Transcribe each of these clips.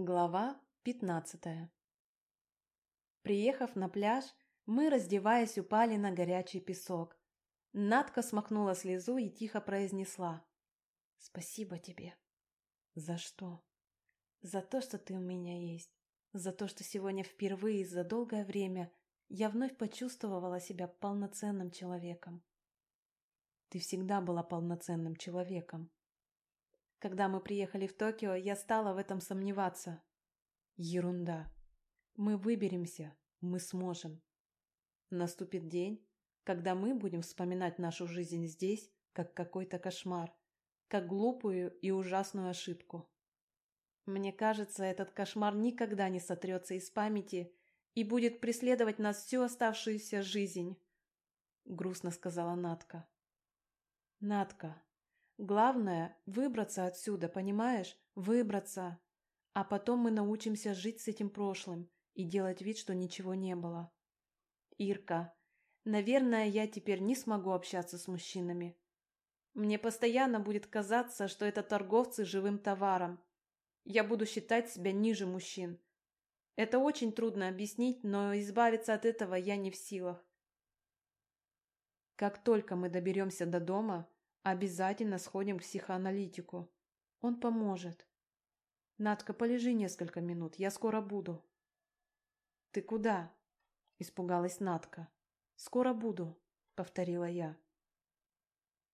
Глава пятнадцатая Приехав на пляж, мы, раздеваясь, упали на горячий песок. Надка смахнула слезу и тихо произнесла. «Спасибо тебе». «За что?» «За то, что ты у меня есть. За то, что сегодня впервые за долгое время я вновь почувствовала себя полноценным человеком». «Ты всегда была полноценным человеком», когда мы приехали в Токио, я стала в этом сомневаться. Ерунда. Мы выберемся, мы сможем. Наступит день, когда мы будем вспоминать нашу жизнь здесь, как какой-то кошмар, как глупую и ужасную ошибку. Мне кажется, этот кошмар никогда не сотрется из памяти и будет преследовать нас всю оставшуюся жизнь, грустно сказала Натка. Натка, Главное – выбраться отсюда, понимаешь? Выбраться. А потом мы научимся жить с этим прошлым и делать вид, что ничего не было. Ирка, наверное, я теперь не смогу общаться с мужчинами. Мне постоянно будет казаться, что это торговцы живым товаром. Я буду считать себя ниже мужчин. Это очень трудно объяснить, но избавиться от этого я не в силах. Как только мы доберемся до дома, Обязательно сходим к психоаналитику. Он поможет. Надка, полежи несколько минут, я скоро буду. Ты куда? Испугалась Надка. Скоро буду, повторила я.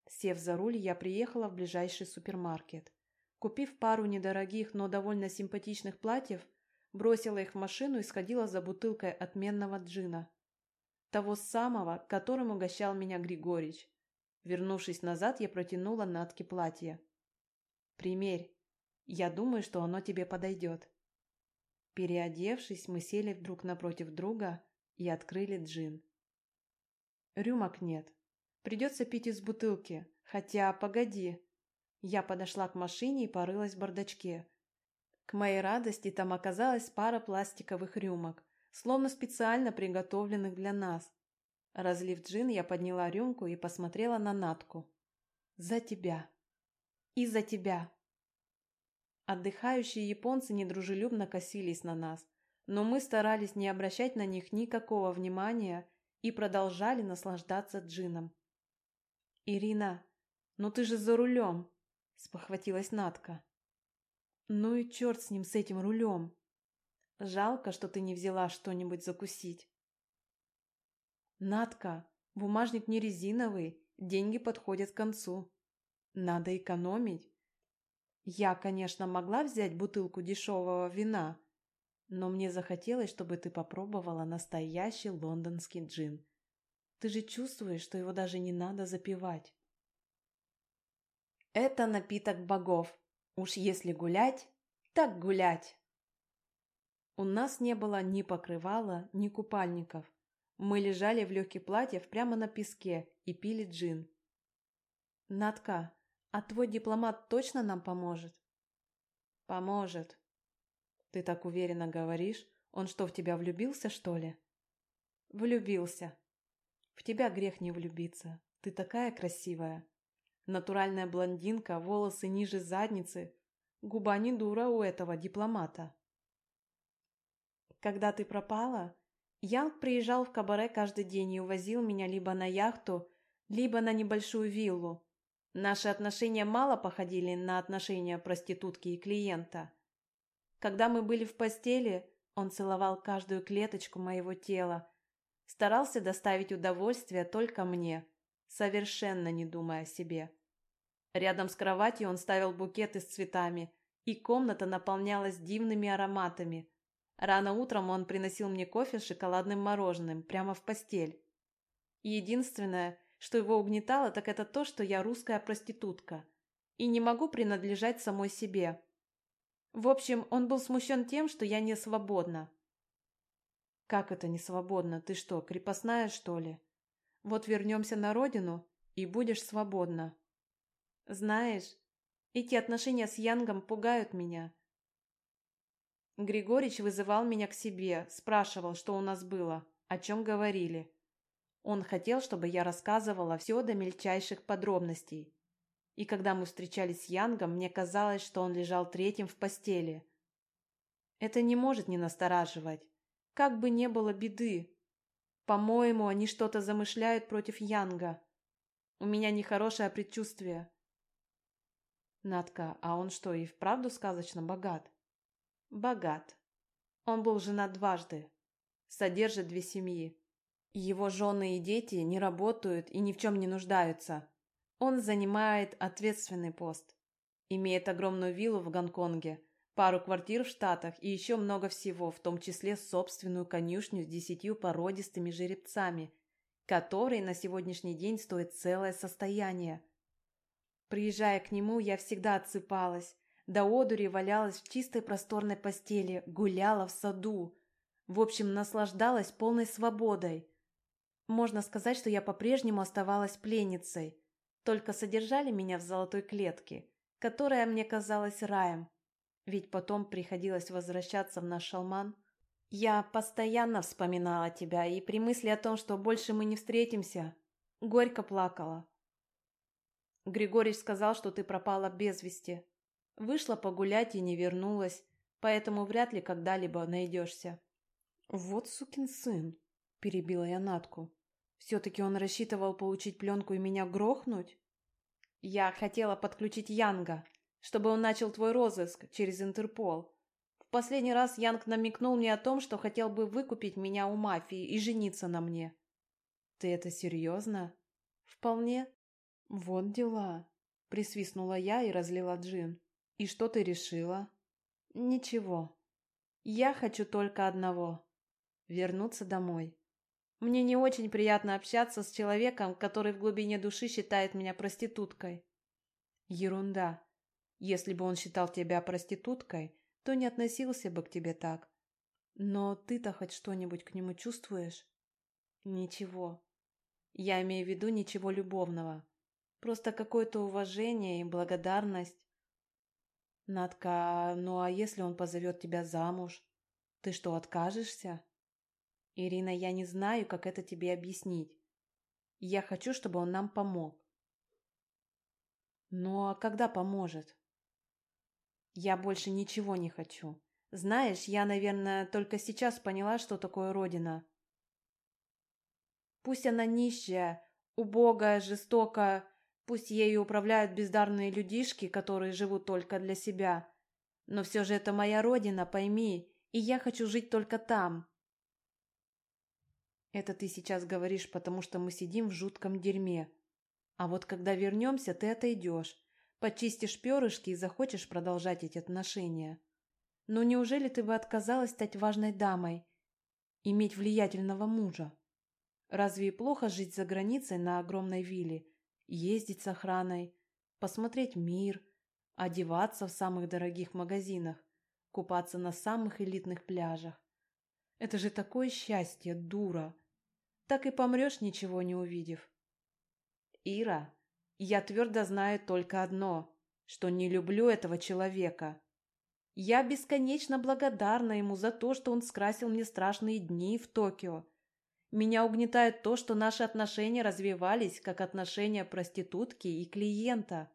Сев за руль, я приехала в ближайший супермаркет. Купив пару недорогих, но довольно симпатичных платьев, бросила их в машину и сходила за бутылкой отменного джина. Того самого, которым угощал меня Григорич. Вернувшись назад, я протянула Натке платье. «Примерь. Я думаю, что оно тебе подойдет». Переодевшись, мы сели друг напротив друга и открыли джин. Рюмок нет. Придется пить из бутылки. Хотя, погоди. Я подошла к машине и порылась в бардачке. К моей радости там оказалась пара пластиковых рюмок, словно специально приготовленных для нас. Разлив джин, я подняла рюмку и посмотрела на Натку. «За тебя! И за тебя!» Отдыхающие японцы недружелюбно косились на нас, но мы старались не обращать на них никакого внимания и продолжали наслаждаться джином. «Ирина, ну ты же за рулем!» – спохватилась Натка. «Ну и черт с ним, с этим рулем! Жалко, что ты не взяла что-нибудь закусить». Надка, бумажник не резиновый, деньги подходят к концу. Надо экономить. Я, конечно, могла взять бутылку дешевого вина, но мне захотелось, чтобы ты попробовала настоящий лондонский джин. Ты же чувствуешь, что его даже не надо запивать. Это напиток богов. Уж если гулять, так гулять. У нас не было ни покрывала, ни купальников. Мы лежали в легких платьях прямо на песке и пили джин. «Натка, а твой дипломат точно нам поможет?» «Поможет». «Ты так уверенно говоришь. Он что, в тебя влюбился, что ли?» «Влюбился. В тебя грех не влюбиться. Ты такая красивая. Натуральная блондинка, волосы ниже задницы. Губа не дура у этого дипломата». «Когда ты пропала, Янг приезжал в кабаре каждый день и увозил меня либо на яхту, либо на небольшую виллу. Наши отношения мало походили на отношения проститутки и клиента. Когда мы были в постели, он целовал каждую клеточку моего тела, старался доставить удовольствие только мне, совершенно не думая о себе. Рядом с кроватью он ставил букеты с цветами, и комната наполнялась дивными ароматами – Рано утром он приносил мне кофе с шоколадным мороженым прямо в постель. единственное, что его угнетало, так это то, что я русская проститутка и не могу принадлежать самой себе. В общем, он был смущен тем, что я не свободна. «Как это не свободна? Ты что, крепостная, что ли? Вот вернемся на родину, и будешь свободна». «Знаешь, эти отношения с Янгом пугают меня. Григорич вызывал меня к себе, спрашивал, что у нас было, о чем говорили. Он хотел, чтобы я рассказывала все до мельчайших подробностей. И когда мы встречались с Янгом, мне казалось, что он лежал третьим в постели. Это не может не настораживать. Как бы не было беды. По-моему, они что-то замышляют против Янга. У меня нехорошее предчувствие. Надка, а он что, и вправду сказочно богат? Богат. Он был женат дважды. Содержит две семьи. Его жены и дети не работают и ни в чем не нуждаются. Он занимает ответственный пост. Имеет огромную виллу в Гонконге, пару квартир в Штатах и еще много всего, в том числе собственную конюшню с десятью породистыми жеребцами, которые на сегодняшний день стоят целое состояние. Приезжая к нему, я всегда отсыпалась, до одури валялась в чистой просторной постели, гуляла в саду. В общем, наслаждалась полной свободой. Можно сказать, что я по-прежнему оставалась пленницей, только содержали меня в золотой клетке, которая мне казалась раем. Ведь потом приходилось возвращаться в наш шалман. Я постоянно вспоминала тебя, и при мысли о том, что больше мы не встретимся, горько плакала. Григорий сказал, что ты пропала без вести. Вышла погулять и не вернулась, поэтому вряд ли когда-либо найдешься. Вот сукин сын, перебила я Натку. Все-таки он рассчитывал получить пленку и меня грохнуть? Я хотела подключить Янга, чтобы он начал твой розыск через Интерпол. В последний раз Янг намекнул мне о том, что хотел бы выкупить меня у мафии и жениться на мне. Ты это серьезно? Вполне. Вот дела. Присвистнула я и разлила джин. И что ты решила? Ничего. Я хочу только одного. Вернуться домой. Мне не очень приятно общаться с человеком, который в глубине души считает меня проституткой. Ерунда. Если бы он считал тебя проституткой, то не относился бы к тебе так. Но ты-то хоть что-нибудь к нему чувствуешь? Ничего. Я имею в виду ничего любовного. Просто какое-то уважение и благодарность. Надка, ну а если он позовет тебя замуж? Ты что, откажешься? Ирина, я не знаю, как это тебе объяснить. Я хочу, чтобы он нам помог. Ну а когда поможет? Я больше ничего не хочу. Знаешь, я, наверное, только сейчас поняла, что такое Родина. Пусть она нищая, убогая, жестокая, пусть ею управляют бездарные людишки, которые живут только для себя. Но все же это моя Родина, пойми, и я хочу жить только там. Это ты сейчас говоришь, потому что мы сидим в жутком дерьме. А вот когда вернемся, ты отойдешь, почистишь перышки и захочешь продолжать эти отношения. Но неужели ты бы отказалась стать важной дамой, иметь влиятельного мужа? Разве плохо жить за границей на огромной вилле, ездить с охраной, посмотреть мир, одеваться в самых дорогих магазинах, купаться на самых элитных пляжах? Это же такое счастье, дура! так и помрешь, ничего не увидев. Ира, я твердо знаю только одно, что не люблю этого человека. Я бесконечно благодарна ему за то, что он скрасил мне страшные дни в Токио. Меня угнетает то, что наши отношения развивались, как отношения проститутки и клиента.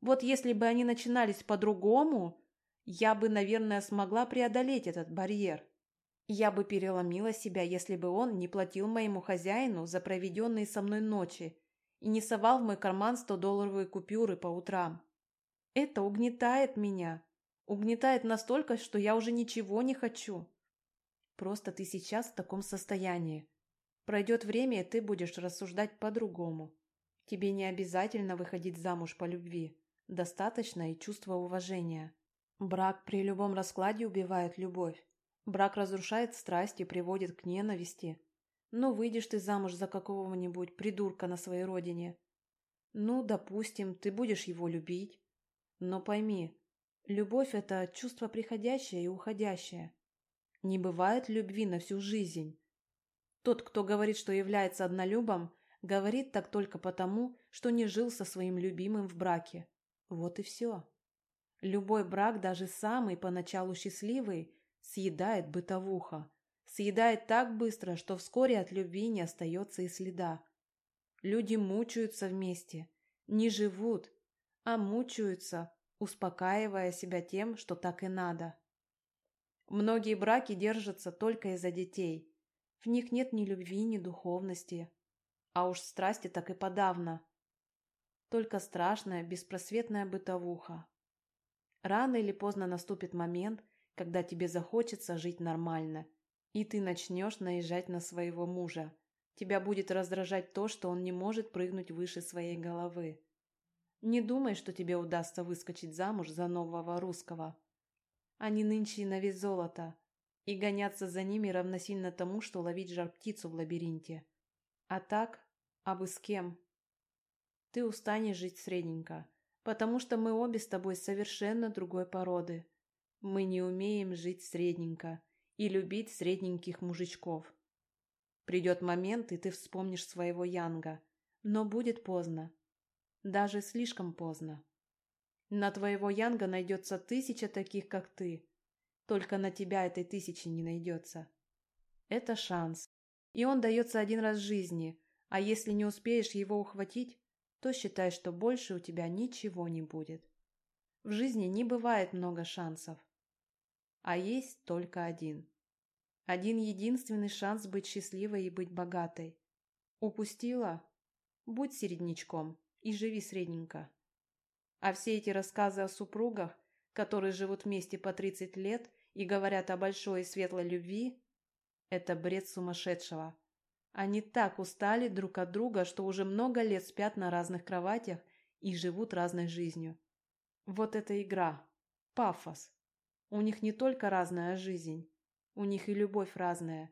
Вот если бы они начинались по-другому, я бы, наверное, смогла преодолеть этот барьер. Я бы переломила себя, если бы он не платил моему хозяину за проведенные со мной ночи и не совал в мой карман 100-долларовые купюры по утрам. Это угнетает меня. Угнетает настолько, что я уже ничего не хочу. Просто ты сейчас в таком состоянии. Пройдет время, и ты будешь рассуждать по-другому. Тебе не обязательно выходить замуж по любви. Достаточно и чувство уважения. Брак при любом раскладе убивает любовь. Брак разрушает страсть и приводит к ненависти. Ну, выйдешь ты замуж за какого-нибудь придурка на своей родине. Ну, допустим, ты будешь его любить. Но пойми, любовь – это чувство приходящее и уходящее. Не бывает любви на всю жизнь. Тот, кто говорит, что является однолюбом, говорит так только потому, что не жил со своим любимым в браке. Вот и все. Любой брак, даже самый поначалу счастливый, Съедает бытовуха. Съедает так быстро, что вскоре от любви не остается и следа. Люди мучаются вместе, не живут, а мучаются, успокаивая себя тем, что так и надо. Многие браки держатся только из-за детей. В них нет ни любви, ни духовности. А уж страсти так и подавно. Только страшная, беспросветная бытовуха. Рано или поздно наступит момент, когда тебе захочется жить нормально, и ты начнешь наезжать на своего мужа. Тебя будет раздражать то, что он не может прыгнуть выше своей головы. Не думай, что тебе удастся выскочить замуж за нового русского. Они нынче на вес золота, и гоняться за ними равносильно тому, что ловить жар-птицу в лабиринте. А так, а бы с кем? Ты устанешь жить средненько, потому что мы обе с тобой совершенно другой породы. Мы не умеем жить средненько и любить средненьких мужичков. Придет момент, и ты вспомнишь своего Янга, но будет поздно. Даже слишком поздно. На твоего Янга найдется тысяча таких, как ты. Только на тебя этой тысячи не найдется. Это шанс. И он дается один раз в жизни, а если не успеешь его ухватить, то считай, что больше у тебя ничего не будет. В жизни не бывает много шансов. А есть только один. Один единственный шанс быть счастливой и быть богатой. Упустила? Будь середнячком и живи средненько. А все эти рассказы о супругах, которые живут вместе по 30 лет и говорят о большой и светлой любви, это бред сумасшедшего. Они так устали друг от друга, что уже много лет спят на разных кроватях и живут разной жизнью. Вот эта игра. Пафос. У них не только разная жизнь, у них и любовь разная,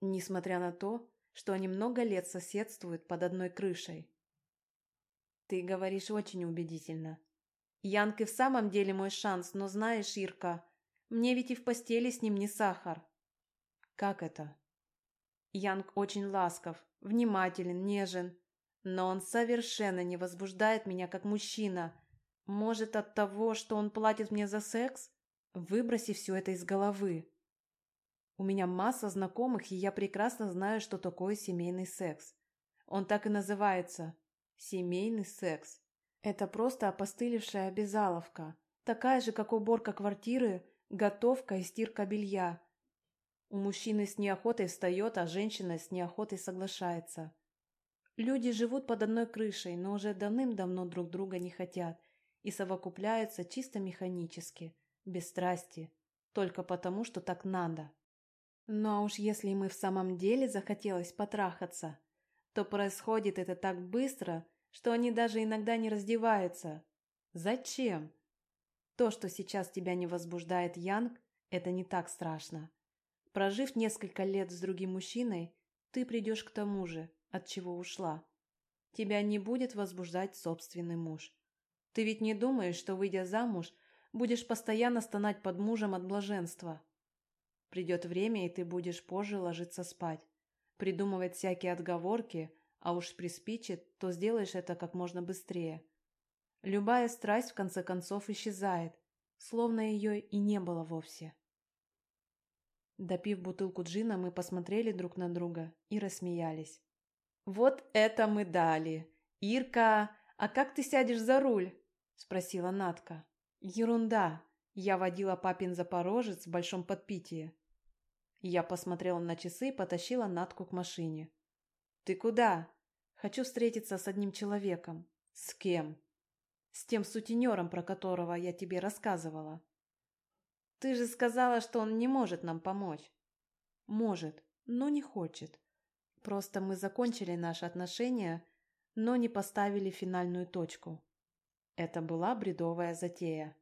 несмотря на то, что они много лет соседствуют под одной крышей. Ты говоришь очень убедительно. Янг и в самом деле мой шанс, но знаешь, Ирка, мне ведь и в постели с ним не сахар. Как это? Янг очень ласков, внимателен, нежен, но он совершенно не возбуждает меня как мужчина. Может, от того, что он платит мне за секс? Выброси все это из головы. У меня масса знакомых, и я прекрасно знаю, что такое семейный секс. Он так и называется – семейный секс. Это просто опостылевшая обязаловка, такая же, как уборка квартиры, готовка и стирка белья. У мужчины с неохотой встает, а женщина с неохотой соглашается. Люди живут под одной крышей, но уже давным-давно друг друга не хотят и совокупляются чисто механически, без страсти, только потому, что так надо. Ну а уж если им и в самом деле захотелось потрахаться, то происходит это так быстро, что они даже иногда не раздеваются. Зачем? То, что сейчас тебя не возбуждает Янг, это не так страшно. Прожив несколько лет с другим мужчиной, ты придешь к тому же, от чего ушла. Тебя не будет возбуждать собственный муж. Ты ведь не думаешь, что, выйдя замуж, будешь постоянно стонать под мужем от блаженства. Придет время, и ты будешь позже ложиться спать, придумывать всякие отговорки, а уж приспичит, то сделаешь это как можно быстрее. Любая страсть в конце концов исчезает, словно ее и не было вовсе. Допив бутылку джина, мы посмотрели друг на друга и рассмеялись. «Вот это мы дали! Ирка, а как ты сядешь за руль?» – спросила Натка. «Ерунда! Я водила папин Запорожец в большом подпитии». Я посмотрела на часы и потащила Натку к машине. «Ты куда?» Хочу встретиться с одним человеком. С кем? С тем сутенером, про которого я тебе рассказывала. Ты же сказала, что он не может нам помочь. Может, но не хочет. Просто мы закончили наши отношения, но не поставили финальную точку. Это была бредовая затея.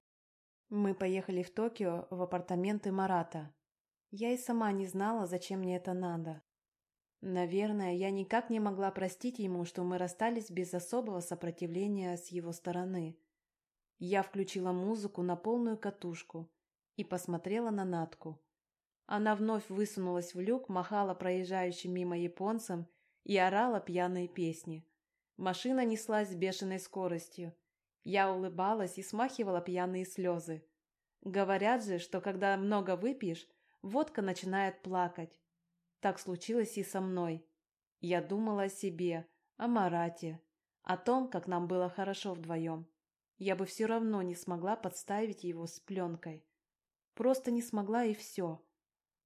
Мы поехали в Токио в апартаменты Марата. Я и сама не знала, зачем мне это надо. Наверное, я никак не могла простить ему, что мы расстались без особого сопротивления с его стороны. Я включила музыку на полную катушку и посмотрела на Натку. Она вновь высунулась в люк, махала проезжающим мимо японцам и орала пьяные песни. Машина неслась с бешеной скоростью. Я улыбалась и смахивала пьяные слезы. Говорят же, что когда много выпьешь, водка начинает плакать. Так случилось и со мной. Я думала о себе, о Марате, о том, как нам было хорошо вдвоем. Я бы все равно не смогла подставить его с пленкой. Просто не смогла и все.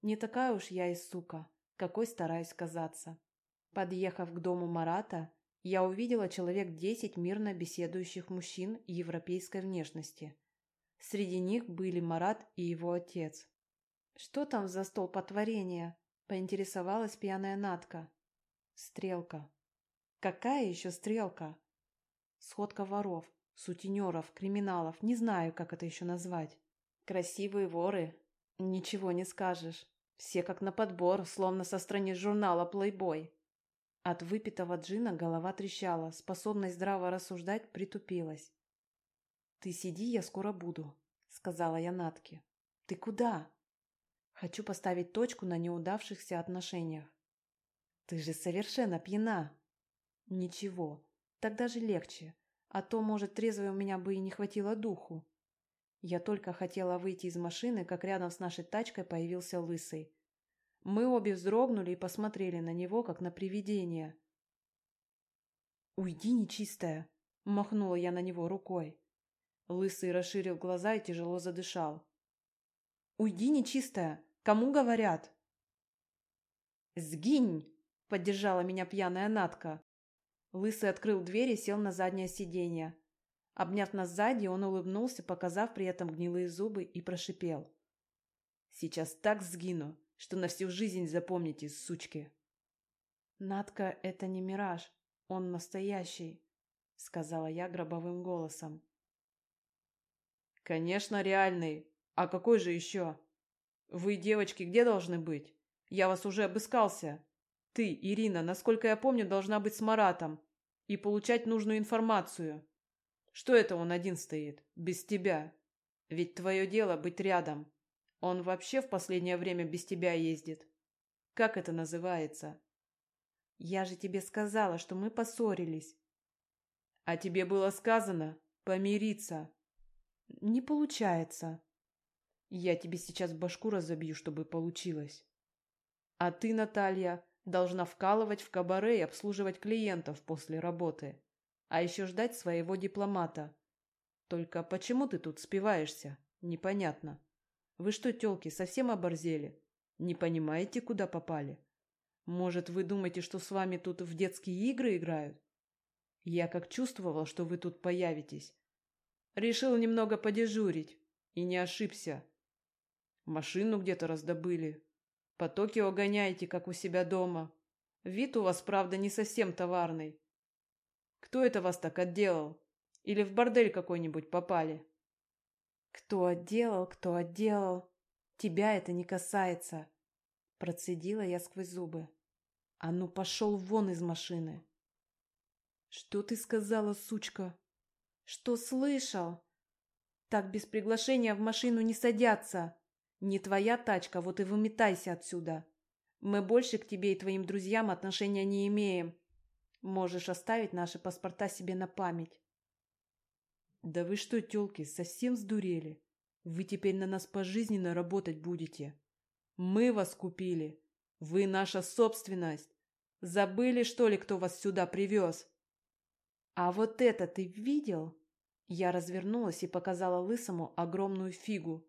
Не такая уж я и сука, какой стараюсь казаться. Подъехав к дому Марата, я увидела человек десять мирно беседующих мужчин европейской внешности. Среди них были Марат и его отец. «Что там за стол потворения?» – поинтересовалась пьяная Натка. «Стрелка». «Какая еще стрелка?» «Сходка воров, сутенеров, криминалов, не знаю, как это еще назвать. Красивые воры, ничего не скажешь. Все как на подбор, словно со страниц журнала «Плейбой». От выпитого джина голова трещала, способность здраво рассуждать притупилась. «Ты сиди, я скоро буду», — сказала я Натке. «Ты куда?» «Хочу поставить точку на неудавшихся отношениях». «Ты же совершенно пьяна». «Ничего, так даже легче, а то, может, трезвой у меня бы и не хватило духу». Я только хотела выйти из машины, как рядом с нашей тачкой появился Лысый. Мы обе вздрогнули и посмотрели на него, как на привидение. «Уйди, нечистая!» – махнула я на него рукой. Лысый расширил глаза и тяжело задышал. «Уйди, нечистая! Кому говорят?» «Сгинь!» – поддержала меня пьяная Натка. Лысый открыл дверь и сел на заднее сиденье. Обняв нас сзади, он улыбнулся, показав при этом гнилые зубы, и прошипел. «Сейчас так сгину, что на всю жизнь запомните, сучки. Надка — это не мираж, он настоящий, сказала я гробовым голосом. Конечно, реальный. А какой же еще? Вы, девочки, где должны быть? Я вас уже обыскался. Ты, Ирина, насколько я помню, должна быть с Маратом и получать нужную информацию. Что это он один стоит, без тебя? Ведь твое дело быть рядом. Он вообще в последнее время без тебя ездит. Как это называется? Я же тебе сказала, что мы поссорились. А тебе было сказано помириться. Не получается. Я тебе сейчас башку разобью, чтобы получилось. А ты, Наталья, должна вкалывать в кабаре и обслуживать клиентов после работы. А еще ждать своего дипломата. Только почему ты тут спиваешься? Непонятно. Вы что, тёлки, совсем оборзели? Не понимаете, куда попали? Может, вы думаете, что с вами тут в детские игры играют? Я как чувствовал, что вы тут появитесь. Решил немного подежурить. И не ошибся. Машину где-то раздобыли. По Токио гоняете, как у себя дома. Вид у вас, правда, не совсем товарный. Кто это вас так отделал? Или в бордель какой-нибудь попали? Кто отделал, кто отделал. Тебя это не касается. Процедила я сквозь зубы. А ну пошел вон из машины. Что ты сказала, сучка? Что слышал? Так без приглашения в машину не садятся. Не твоя тачка, вот и выметайся отсюда. Мы больше к тебе и твоим друзьям отношения не имеем. Можешь оставить наши паспорта себе на память. Да вы что, тёлки, совсем сдурели? Вы теперь на нас пожизненно работать будете. Мы вас купили. Вы наша собственность. Забыли, что ли, кто вас сюда привез? А вот это ты видел? Я развернулась и показала Лысому огромную фигу.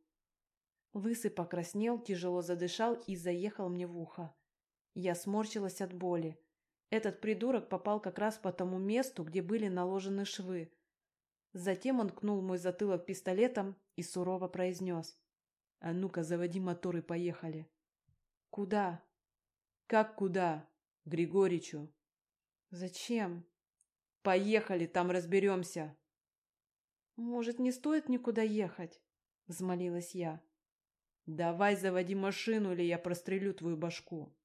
Лысый покраснел, тяжело задышал и заехал мне в ухо. Я сморщилась от боли. Этот придурок попал как раз по тому месту, где были наложены швы. Затем он кнул мой затылок пистолетом и сурово произнес. «А ну-ка, заводи мотор и поехали». «Куда?» «Как куда?» «Григоричу». «Зачем?» «Поехали, там разберемся». «Может, не стоит никуда ехать?» — взмолилась я. «Давай заводи машину, или я прострелю твою башку».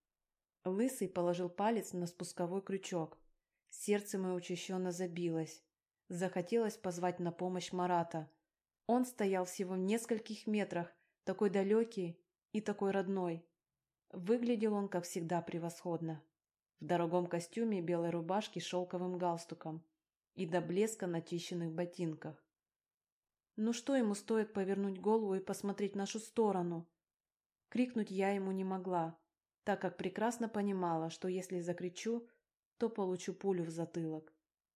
Лысый положил палец на спусковой крючок. Сердце мое учащенно забилось. Захотелось позвать на помощь Марата. Он стоял всего в нескольких метрах, такой далекий и такой родной. Выглядел он, как всегда, превосходно. В дорогом костюме, белой рубашке шелковым галстуком и до блеска начищенных ботинках. Ну что ему стоит повернуть голову и посмотреть в нашу сторону? Крикнуть я ему не могла, так как прекрасно понимала, что если закричу, то получу пулю в затылок.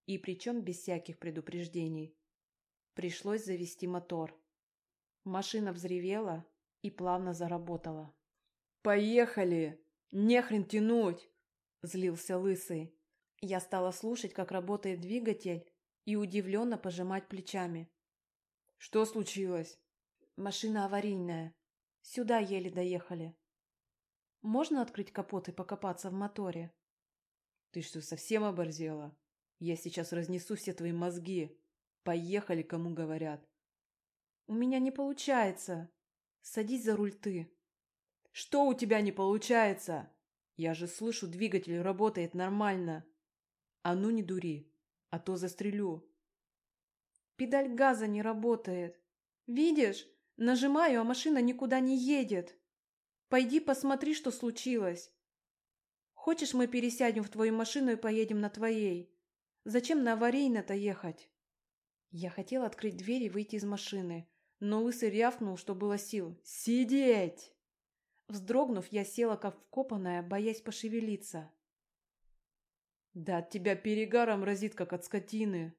И причем без всяких предупреждений. Пришлось завести мотор. Машина взревела, и плавно заработала. «Поехали! Нехрен тянуть!» – злился Лысый. Я стала слушать, как работает двигатель, и удивленно пожимать плечами. «Что случилось?» «Машина аварийная. Сюда еле доехали. Можно открыть капот и покопаться в моторе?» «Ты что, совсем оборзела? Я сейчас разнесу все твои мозги. Поехали, кому говорят». «У меня не получается. Садись за руль ты». «Что у тебя не получается? Я же слышу, двигатель работает нормально. А ну не дури, а то застрелю». «Педаль газа не работает. Видишь, нажимаю, а машина никуда не едет. Пойди посмотри, что случилось. Хочешь, мы пересядем в твою машину и поедем на твоей? Зачем на аварийно-то ехать?» Я хотел открыть дверь и выйти из машины, но лысый рявкнул, что было сил. «Сидеть!» Вздрогнув, я села как вкопанная, боясь пошевелиться. «Да от тебя перегаром разит, как от скотины!»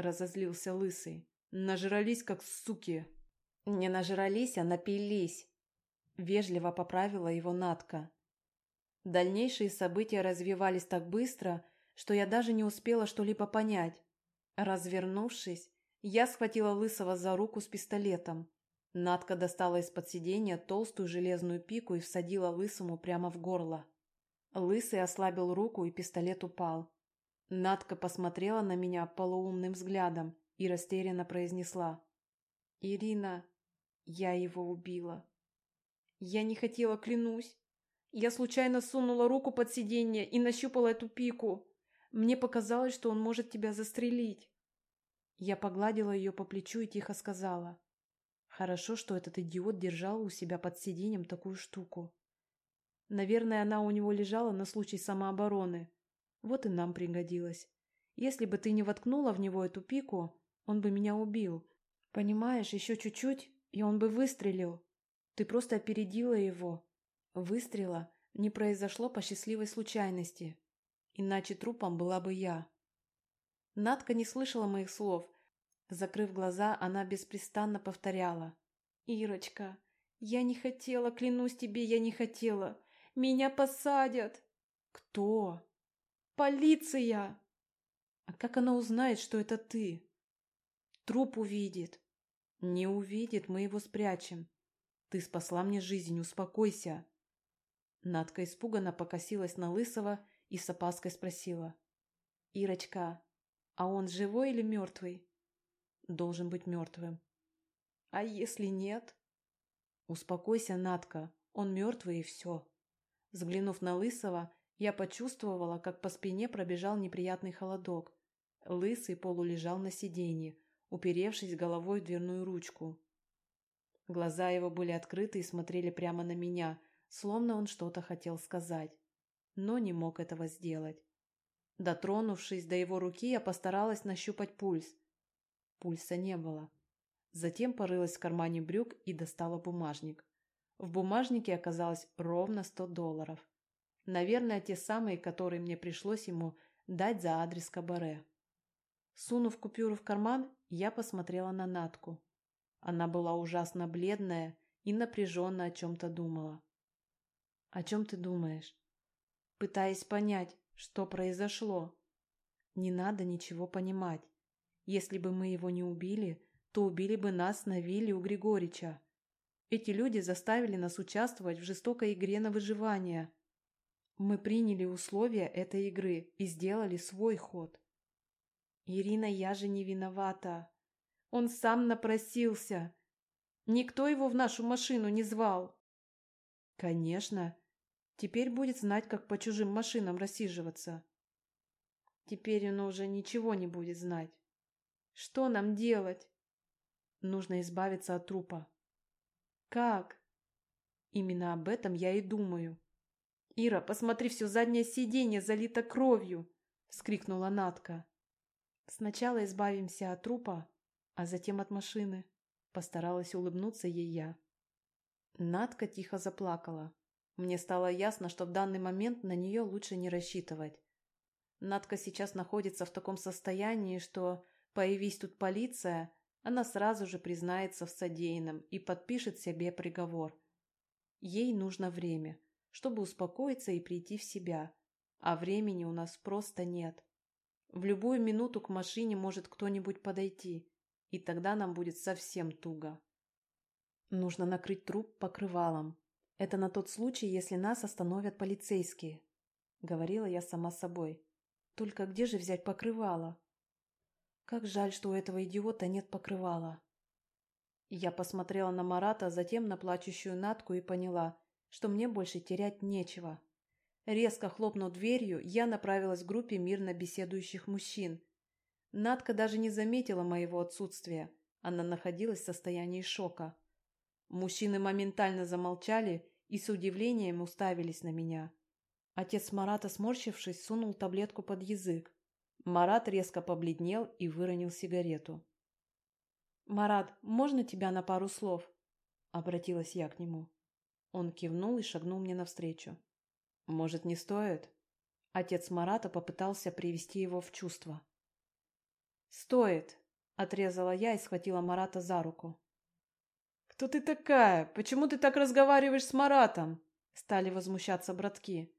Разозлился лысый. «Нажрались, как суки!» «Не нажрались, а напились!» Вежливо поправила его Натка. Дальнейшие события развивались так быстро, что я даже не успела что-либо понять. Развернувшись, я схватила Лысого за руку с пистолетом. Надка достала из-под сиденья толстую железную пику и всадила Лысому прямо в горло. Лысый ослабил руку, и пистолет упал. Надка посмотрела на меня полуумным взглядом и растерянно произнесла. «Ирина, я его убила». «Я не хотела, клянусь. Я случайно сунула руку под сиденье и нащупала эту пику. Мне показалось, что он может тебя застрелить». Я погладила ее по плечу и тихо сказала. Хорошо, что этот идиот держал у себя под сиденьем такую штуку. Наверное, она у него лежала на случай самообороны. Вот и нам пригодилась. Если бы ты не воткнула в него эту пику, он бы меня убил. Понимаешь, еще чуть-чуть, и он бы выстрелил. Ты просто опередила его. Выстрела не произошло по счастливой случайности. Иначе трупом была бы я. Надка не слышала моих слов. Закрыв глаза, она беспрестанно повторяла. «Ирочка, я не хотела, клянусь тебе, я не хотела. Меня посадят!» «Кто?» «Полиция!» «А как она узнает, что это ты?» «Труп увидит». «Не увидит, мы его спрячем. Ты спасла мне жизнь, успокойся». Надка испуганно покосилась на Лысого и с опаской спросила. «Ирочка, а он живой или мертвый?» «Должен быть мертвым». «А если нет?» «Успокойся, Надка, он мертвый и все». Взглянув на Лысого, я почувствовала, как по спине пробежал неприятный холодок. Лысый полулежал на сиденье, уперевшись головой в дверную ручку. Глаза его были открыты и смотрели прямо на меня, словно он что-то хотел сказать, но не мог этого сделать. Дотронувшись до его руки, я постаралась нащупать пульс. Пульса не было. Затем порылась в кармане брюк и достала бумажник. В бумажнике оказалось ровно сто долларов. Наверное, те самые, которые мне пришлось ему дать за адрес кабаре. Сунув купюру в карман, я посмотрела на Натку. Она была ужасно бледная и напряженно о чем-то думала. «О чем ты думаешь?» «Пытаясь понять, что произошло». «Не надо ничего понимать. Если бы мы его не убили, то убили бы нас на вилле у Григорича. Эти люди заставили нас участвовать в жестокой игре на выживание. Мы приняли условия этой игры и сделали свой ход. Ирина, я же не виновата. Он сам напросился. Никто его в нашу машину не звал. Конечно. Теперь будет знать, как по чужим машинам рассиживаться. Теперь он уже ничего не будет знать. Что нам делать? Нужно избавиться от трупа. Как? Именно об этом я и думаю. «Ира, посмотри, все заднее сиденье залито кровью!» — вскрикнула Натка. «Сначала избавимся от трупа, а затем от машины», — постаралась улыбнуться ей я. Натка тихо заплакала. Мне стало ясно, что в данный момент на нее лучше не рассчитывать. Натка сейчас находится в таком состоянии, что, появись тут полиция, она сразу же признается в содеянном и подпишет себе приговор. Ей нужно время, чтобы успокоиться и прийти в себя, а времени у нас просто нет. В любую минуту к машине может кто-нибудь подойти, и тогда нам будет совсем туго. Нужно накрыть труп покрывалом. Это на тот случай, если нас остановят полицейские, говорила я сама собой. Только где же взять покрывало? Как жаль, что у этого идиота нет покрывала. Я посмотрела на Марата, затем на плачущую Натку и поняла, что мне больше терять нечего. Резко хлопнув дверью, я направилась к группе мирно беседующих мужчин. Натка даже не заметила моего отсутствия. Она находилась в состоянии шока. Мужчины моментально замолчали и с удивлением уставились на меня. Отец Марата, сморщившись, сунул таблетку под язык. Марат резко побледнел и выронил сигарету. «Марат, можно тебя на пару слов?» — обратилась я к нему. Он кивнул и шагнул мне навстречу. «Может, не стоит?» Отец Марата попытался привести его в чувство. «Стоит!» — отрезала я и схватила Марата за руку. «Кто ты такая? Почему ты так разговариваешь с Маратом?» Стали возмущаться братки.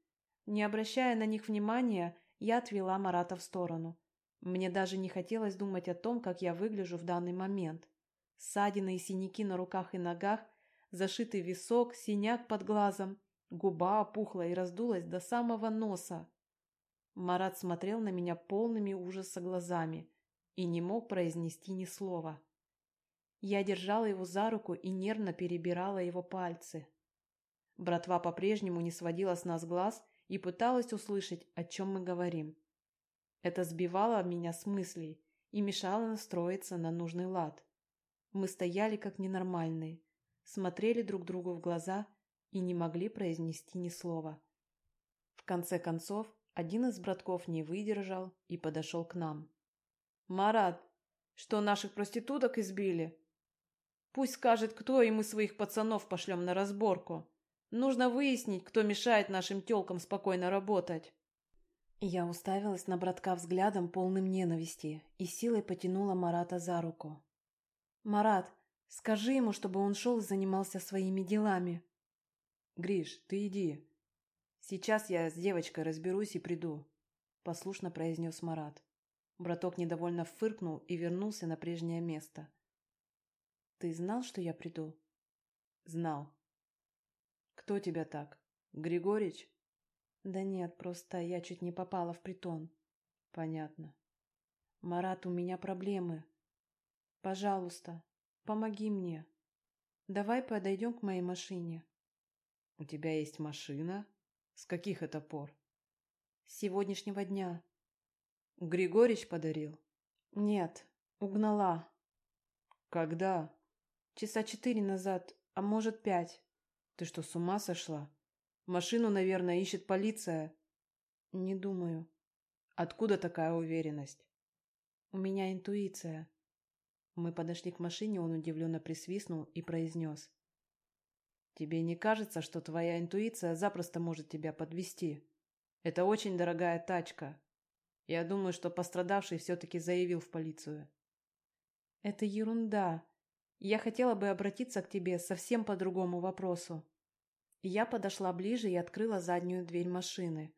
Не обращая на них внимания, я отвела Марата в сторону. Мне даже не хотелось думать о том, как я выгляжу в данный момент. Ссадины и синяки на руках и ногах, зашитый висок, синяк под глазом, губа опухла и раздулась до самого носа. Марат смотрел на меня полными ужаса глазами и не мог произнести ни слова. Я держала его за руку и нервно перебирала его пальцы. Братва по-прежнему не сводила с нас глаз и пыталась услышать, о чем мы говорим. Это сбивало меня с мыслей и мешало настроиться на нужный лад. Мы стояли как ненормальные, смотрели друг другу в глаза и не могли произнести ни слова. В конце концов, один из братков не выдержал и подошел к нам. «Марат, что наших проституток избили? Пусть скажет кто, и мы своих пацанов пошлем на разборку». Нужно выяснить, кто мешает нашим тёлкам спокойно работать. Я уставилась на братка взглядом, полным ненависти, и силой потянула Марата за руку. «Марат, скажи ему, чтобы он шел и занимался своими делами». «Гриш, ты иди. Сейчас я с девочкой разберусь и приду», — послушно произнес Марат. Браток недовольно фыркнул и вернулся на прежнее место. «Ты знал, что я приду?» «Знал», «Кто тебя так? Григорич?» «Да нет, просто я чуть не попала в притон». «Понятно». «Марат, у меня проблемы. Пожалуйста, помоги мне. Давай подойдем к моей машине». «У тебя есть машина? С каких это пор?» «С сегодняшнего дня». «Григорич подарил?» «Нет, угнала». «Когда?» «Часа четыре назад, а может пять». Ты что, с ума сошла? Машину, наверное, ищет полиция. Не думаю. Откуда такая уверенность? У меня интуиция. Мы подошли к машине, он удивленно присвистнул и произнес. Тебе не кажется, что твоя интуиция запросто может тебя подвести? Это очень дорогая тачка. Я думаю, что пострадавший все-таки заявил в полицию. Это ерунда. Я хотела бы обратиться к тебе совсем по другому вопросу. Я подошла ближе и открыла заднюю дверь машины.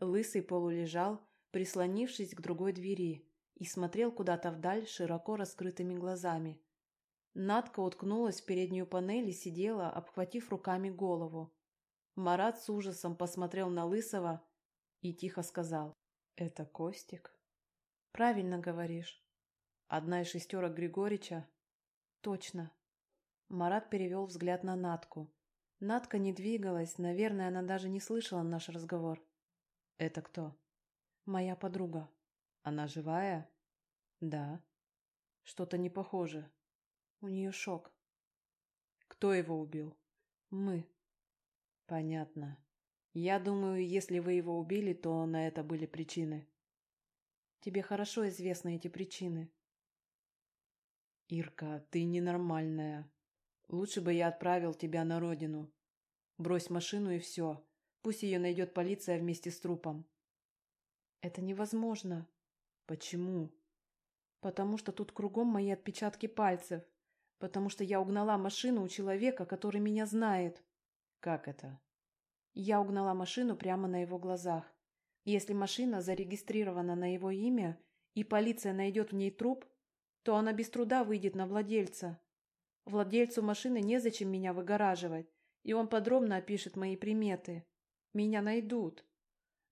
Лысый полулежал, прислонившись к другой двери, и смотрел куда-то вдаль широко раскрытыми глазами. Надка уткнулась в переднюю панель и сидела, обхватив руками голову. Марат с ужасом посмотрел на Лысого и тихо сказал. «Это Костик?» «Правильно говоришь. Одна из шестерок Григорича Точно. Марат перевел взгляд на Натку. Натка не двигалась, наверное, она даже не слышала наш разговор. «Это кто?» «Моя подруга». «Она живая?» «Да». «Что-то не похоже. У нее шок». «Кто его убил?» «Мы». «Понятно. Я думаю, если вы его убили, то на это были причины». «Тебе хорошо известны эти причины», «Ирка, ты ненормальная. Лучше бы я отправил тебя на родину. Брось машину и все. Пусть ее найдет полиция вместе с трупом». «Это невозможно». «Почему?» Потому что тут кругом мои отпечатки пальцев. Потому что я угнала машину у человека, который меня знает. Как это? Я угнала машину прямо на его глазах. Если машина зарегистрирована на его имя, и полиция найдет в ней труп, то она без труда выйдет на владельца. Владельцу машины незачем меня выгораживать, и он подробно опишет мои приметы. Меня найдут.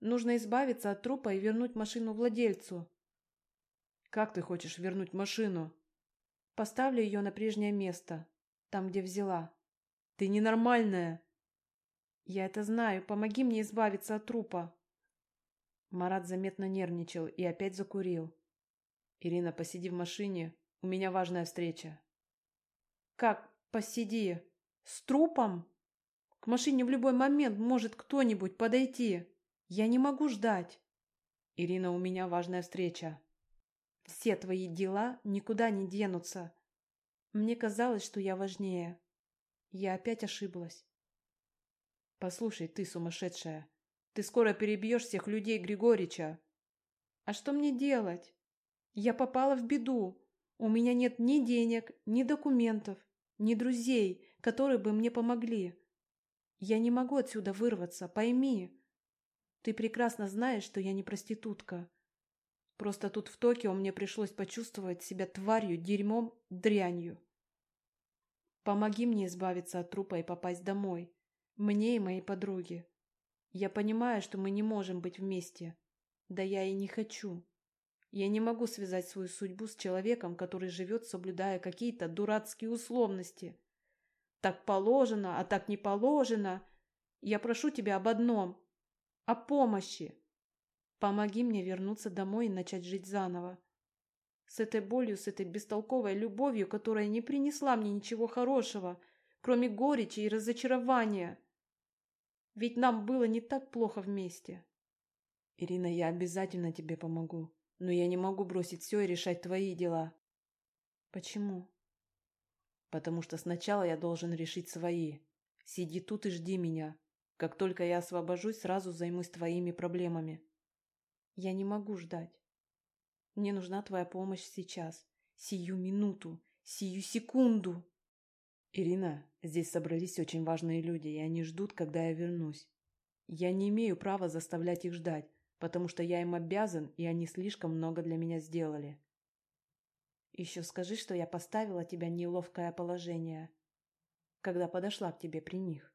Нужно избавиться от трупа и вернуть машину владельцу. Как ты хочешь вернуть машину? Поставлю ее на прежнее место, там, где взяла. Ты ненормальная. Я это знаю. Помоги мне избавиться от трупа. Марат заметно нервничал и опять закурил. Ирина, посиди в машине. У меня важная встреча. Как посиди? С трупом? К машине в любой момент может кто-нибудь подойти. Я не могу ждать. Ирина, у меня важная встреча. Все твои дела никуда не денутся. Мне казалось, что я важнее. Я опять ошиблась. Послушай, ты сумасшедшая. Ты скоро перебьешь всех людей Григорича. А что мне делать? Я попала в беду. У меня нет ни денег, ни документов, ни друзей, которые бы мне помогли. Я не могу отсюда вырваться, пойми. Ты прекрасно знаешь, что я не проститутка. Просто тут в Токио мне пришлось почувствовать себя тварью, дерьмом, дрянью. Помоги мне избавиться от трупа и попасть домой. Мне и моей подруге. Я понимаю, что мы не можем быть вместе. Да я и не хочу. Я не могу связать свою судьбу с человеком, который живет, соблюдая какие-то дурацкие условности. Так положено, а так не положено. Я прошу тебя об одном. О помощи. Помоги мне вернуться домой и начать жить заново. С этой болью, с этой бестолковой любовью, которая не принесла мне ничего хорошего, кроме горечи и разочарования. Ведь нам было не так плохо вместе. Ирина, я обязательно тебе помогу, но я не могу бросить все и решать твои дела. Почему? Потому что сначала я должен решить свои. Сиди тут и жди меня. Как только я освобожусь, сразу займусь твоими проблемами. Я не могу ждать. Мне нужна твоя помощь сейчас. Сию минуту. Сию секунду. Ирина, здесь собрались очень важные люди, и они ждут, когда я вернусь. Я не имею права заставлять их ждать, потому что я им обязан, и они слишком много для меня сделали. Еще скажи, что я поставила тебя в неловкое положение, когда подошла к тебе при них.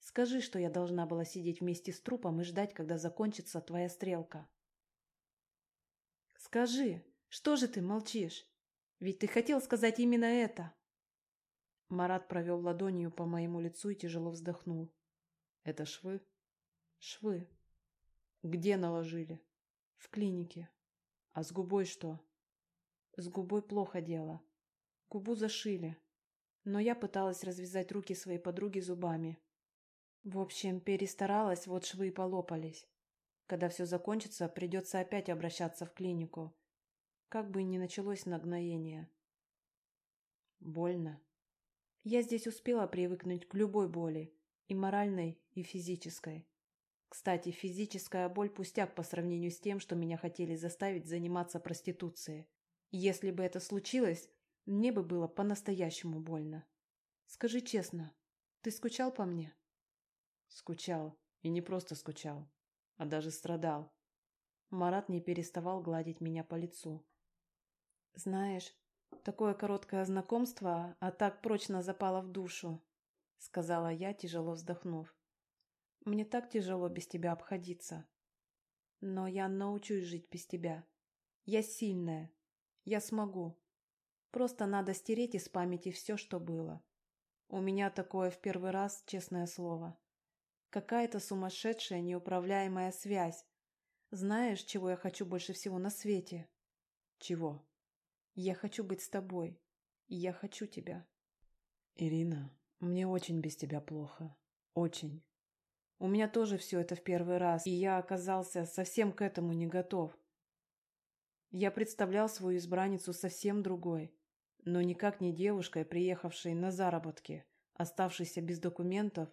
Скажи, что я должна была сидеть вместе с трупом и ждать, когда закончится твоя стрелка. Скажи, что же ты молчишь? Ведь ты хотел сказать именно это. Марат провел ладонью по моему лицу и тяжело вздохнул. Это швы? Швы. Где наложили? В клинике. А с губой что? С губой плохо дело. Губу зашили. Но я пыталась развязать руки своей подруги зубами. В общем, перестаралась, вот швы и полопались. Когда все закончится, придется опять обращаться в клинику. Как бы ни началось нагноение. Больно. Я здесь успела привыкнуть к любой боли. И моральной, и физической. Кстати, физическая боль пустяк по сравнению с тем, что меня хотели заставить заниматься проституцией. Если бы это случилось, мне бы было по-настоящему больно. Скажи честно, ты скучал по мне? Скучал. И не просто скучал а даже страдал. Марат не переставал гладить меня по лицу. «Знаешь, такое короткое знакомство, а так прочно запало в душу», — сказала я, тяжело вздохнув. «Мне так тяжело без тебя обходиться. Но я научусь жить без тебя. Я сильная. Я смогу. Просто надо стереть из памяти все, что было. У меня такое в первый раз, честное слово. Какая-то сумасшедшая, неуправляемая связь. Знаешь, чего я хочу больше всего на свете? Чего? Я хочу быть с тобой. Я хочу тебя. Ирина, мне очень без тебя плохо. Очень. У меня тоже все это в первый раз, и я оказался совсем к этому не готов. Я представлял свою избранницу совсем другой, но никак не девушкой, приехавшей на заработки, оставшейся без документов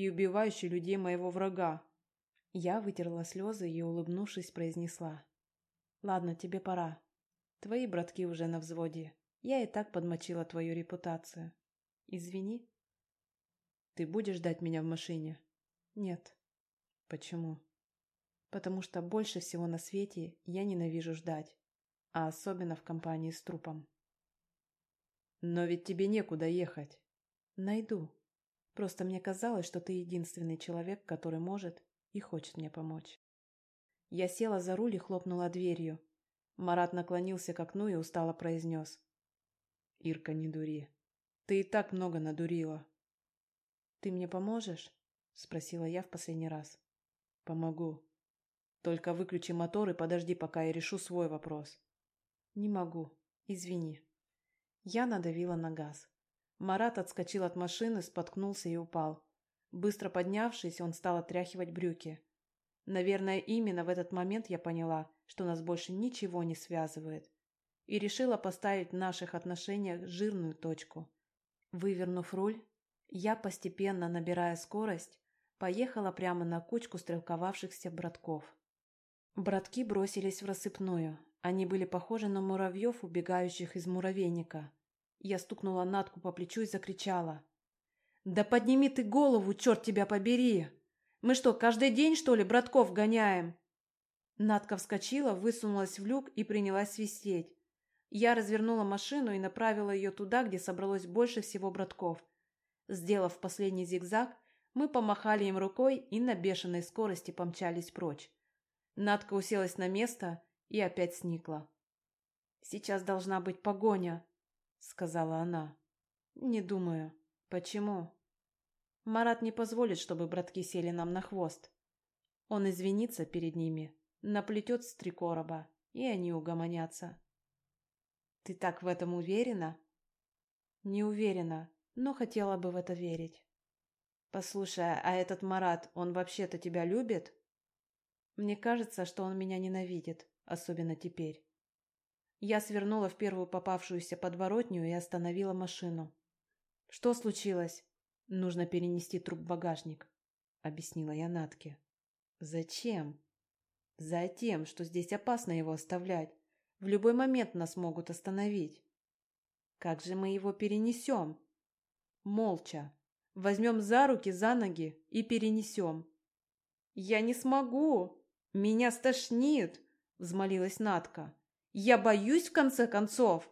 и убивающий людей моего врага. Я вытерла слезы и, улыбнувшись, произнесла. «Ладно, тебе пора. Твои братки уже на взводе. Я и так подмочила твою репутацию. Извини. Ты будешь ждать меня в машине? Нет. Почему? Потому что больше всего на свете я ненавижу ждать. А особенно в компании с трупом. Но ведь тебе некуда ехать. Найду. Просто мне казалось, что ты единственный человек, который может и хочет мне помочь. Я села за руль и хлопнула дверью. Марат наклонился к окну и устало произнес. «Ирка, не дури. Ты и так много надурила». «Ты мне поможешь?» — спросила я в последний раз. «Помогу. Только выключи мотор и подожди, пока я решу свой вопрос». «Не могу. Извини». Я надавила на газ. Марат отскочил от машины, споткнулся и упал. Быстро поднявшись, он стал отряхивать брюки. Наверное, именно в этот момент я поняла, что нас больше ничего не связывает, и решила поставить в наших отношениях жирную точку. Вывернув руль, я, постепенно набирая скорость, поехала прямо на кучку стрелковавшихся братков. Братки бросились в рассыпную. Они были похожи на муравьев, убегающих из муравейника. Я стукнула Натку по плечу и закричала. «Да подними ты голову, черт тебя побери! Мы что, каждый день, что ли, братков гоняем?» Натка вскочила, высунулась в люк и принялась свистеть. Я развернула машину и направила ее туда, где собралось больше всего братков. Сделав последний зигзаг, мы помахали им рукой и на бешеной скорости помчались прочь. Надка уселась на место и опять сникла. «Сейчас должна быть погоня», — сказала она. «Не думаю. Почему?» «Марат не позволит, чтобы братки сели нам на хвост. Он извинится перед ними, наплетет с три короба, и они угомонятся». «Ты так в этом уверена?» «Не уверена, но хотела бы в это верить». «Послушай, а этот Марат, он вообще-то тебя любит?» Мне кажется, что он меня ненавидит, особенно теперь. Я свернула в первую попавшуюся подворотню и остановила машину. «Что случилось?» «Нужно перенести труп в багажник», — объяснила я Натке. «Зачем?» «Затем, что здесь опасно его оставлять. В любой момент нас могут остановить». «Как же мы его перенесем?» «Молча. Возьмем за руки, за ноги и перенесем». «Я не смогу!» «Меня стошнит!» — взмолилась Натка. «Я боюсь, в конце концов!»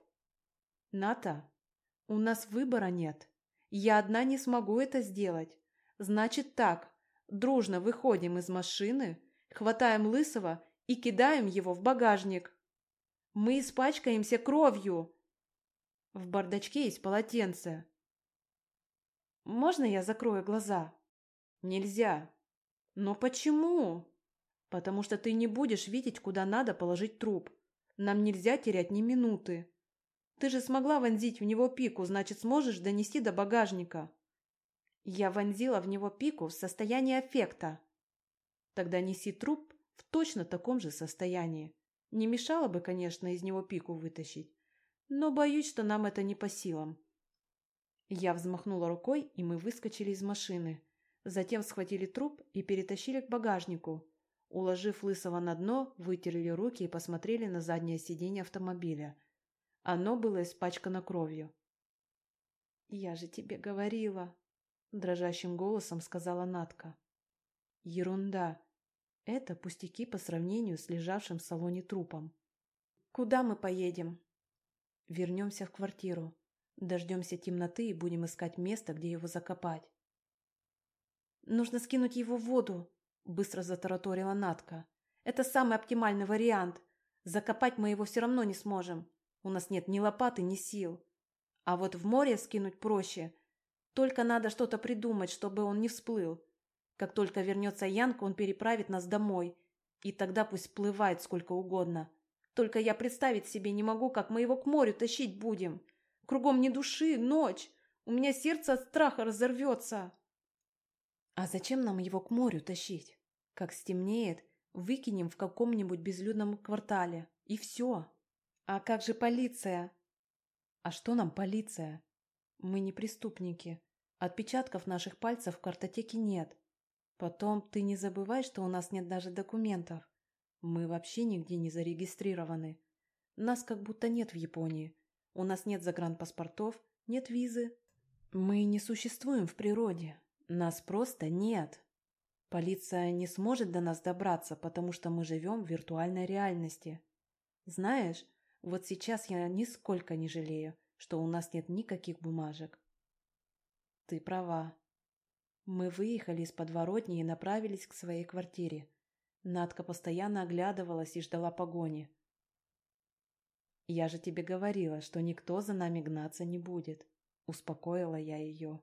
«Ната, у нас выбора нет. Я одна не смогу это сделать. Значит так, дружно выходим из машины, хватаем Лысого и кидаем его в багажник. Мы испачкаемся кровью. В бардачке есть полотенце. Можно я закрою глаза? Нельзя. Но почему? Потому что ты не будешь видеть, куда надо положить труп. Нам нельзя терять ни минуты. Ты же смогла вонзить в него пику, значит, сможешь донести до багажника. Я вонзила в него пику в состоянии аффекта. Тогда неси труп в точно таком же состоянии. Не мешало бы, конечно, из него пику вытащить. Но боюсь, что нам это не по силам. Я взмахнула рукой, и мы выскочили из машины. Затем схватили труп и перетащили к багажнику. Уложив Лысого на дно, вытерли руки и посмотрели на заднее сиденье автомобиля. Оно было испачкано кровью. «Я же тебе говорила!» – дрожащим голосом сказала Натка. «Ерунда. Это пустяки по сравнению с лежавшим в салоне трупом. Куда мы поедем?» «Вернемся в квартиру. Дождемся темноты и будем искать место, где его закопать». «Нужно скинуть его в воду», Быстро затараторила Натка. Это самый оптимальный вариант. Закопать мы его все равно не сможем. У нас нет ни лопаты, ни сил. А вот в море скинуть проще. Только надо что-то придумать, чтобы он не всплыл. Как только вернется Янка, он переправит нас домой. И тогда пусть всплывает сколько угодно. Только я представить себе не могу, как мы его к морю тащить будем. Кругом ни души, ночь. У меня сердце от страха разорвется. А зачем нам его к морю тащить? Как стемнеет, выкинем в каком-нибудь безлюдном квартале. И все. А как же полиция? А что нам полиция? Мы не преступники. Отпечатков наших пальцев в картотеке нет. Потом ты не забывай, что у нас нет даже документов. Мы вообще нигде не зарегистрированы. Нас как будто нет в Японии. У нас нет загранпаспортов, нет визы. Мы не существуем в природе. Нас просто нет. Полиция не сможет до нас добраться, потому что мы живем в виртуальной реальности. Знаешь, вот сейчас я нисколько не жалею, что у нас нет никаких бумажек. Ты права. Мы выехали из подворотни и направились к своей квартире. Надка постоянно оглядывалась и ждала погони. «Я же тебе говорила, что никто за нами гнаться не будет», — успокоила я ее.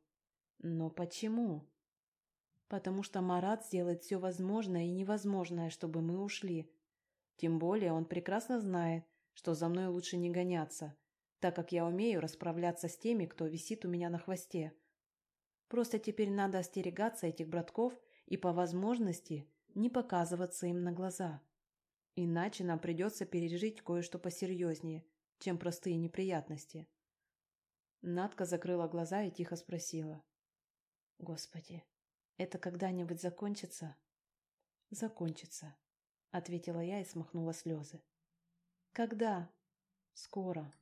«Но почему?» «Потому что Марат сделает все возможное и невозможное, чтобы мы ушли. Тем более он прекрасно знает, что за мной лучше не гоняться, так как я умею расправляться с теми, кто висит у меня на хвосте. Просто теперь надо остерегаться этих братков и по возможности не показываться им на глаза. Иначе нам придется пережить кое-что посерьезнее, чем простые неприятности. Надка закрыла глаза и тихо спросила. «Господи, это когда-нибудь закончится?» «Закончится», — ответила я и смахнула слезы. «Когда?» «Скоро»,